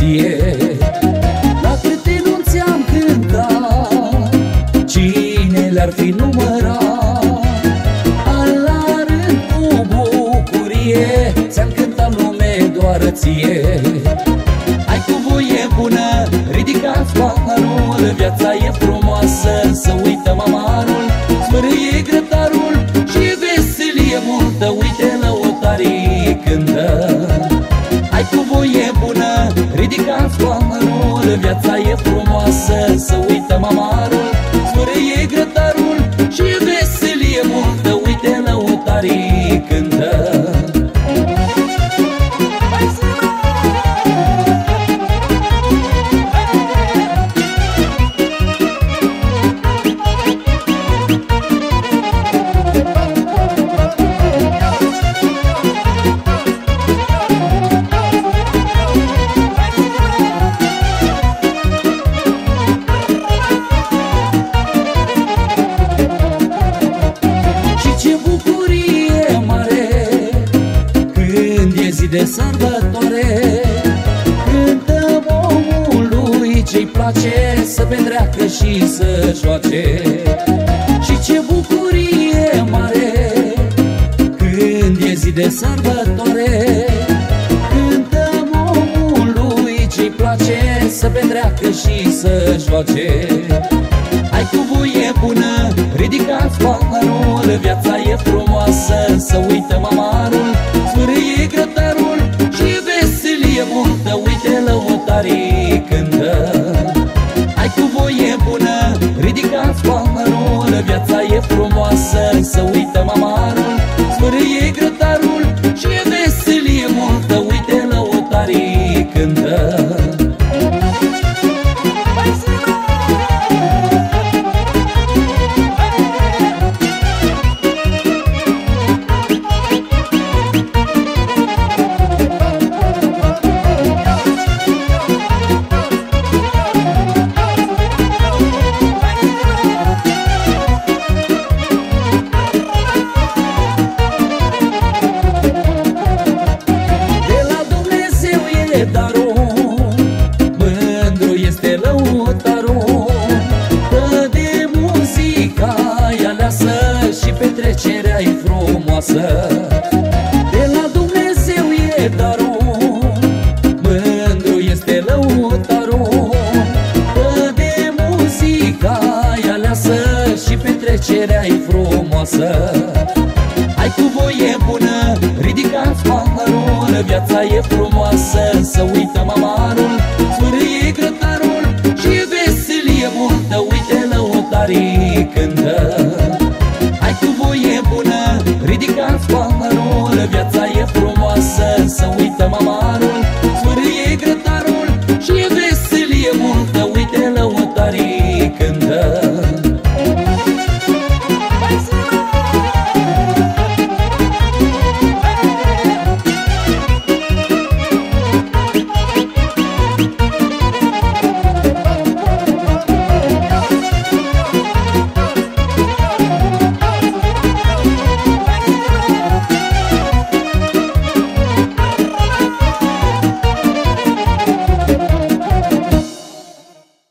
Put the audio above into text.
lume doar ție. La câte nu ți-am cântat Cine le-ar fi numărat? La rând cu bucurie Ți-am cântat lume doar ție. Ai cu voie bună, ridicați paharul Viața e frumoasă, să uităm Viața e frumoasă, să uităm amarul. Smârâie grătarul de sărbătoare. Cântăm omului ce-i place Să petreacă și să joace. Și ce bucurie mare Când e zi de sărbătoare. Cântăm omului ce-i place Să petreacă și să joace. Ai cu voie bună, ridicați paharul Viața e frumoasă, să uităm amarul să uităm amarul frumoasă De la Dumnezeu e darul Mândru este lăutarul. Dă de muzica e aleasă Și petrecerea e frumoasă. Ai cu voie bună, ridicați paharul Viața e frumoasă, să uităm amarul Smârâie grătar